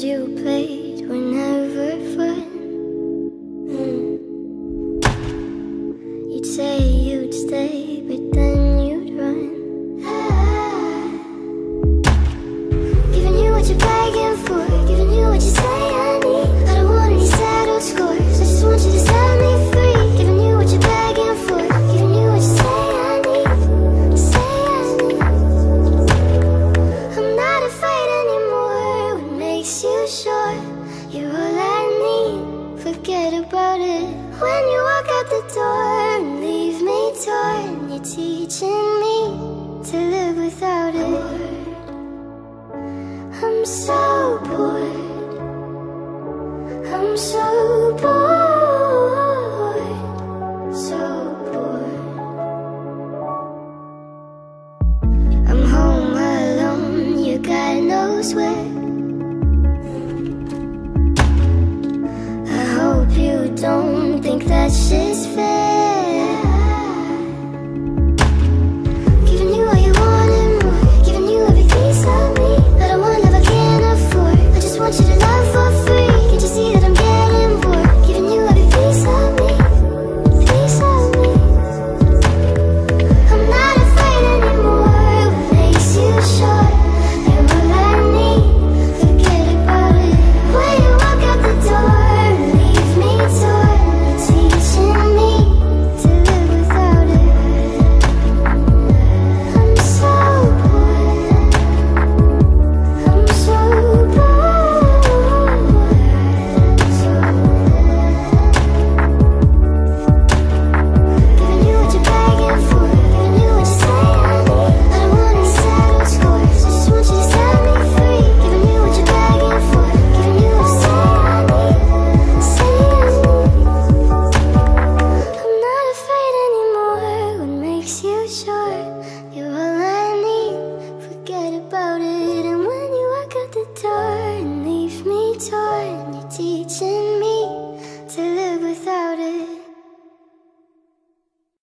games you played were never fun. Mm. You'd say you'd stay. sure you're all I need. Forget about it when you walk out the door and leave me torn. You're teaching me to live without it. I'm so bored. I'm so bored. So bored. I'm home alone. You God knows where.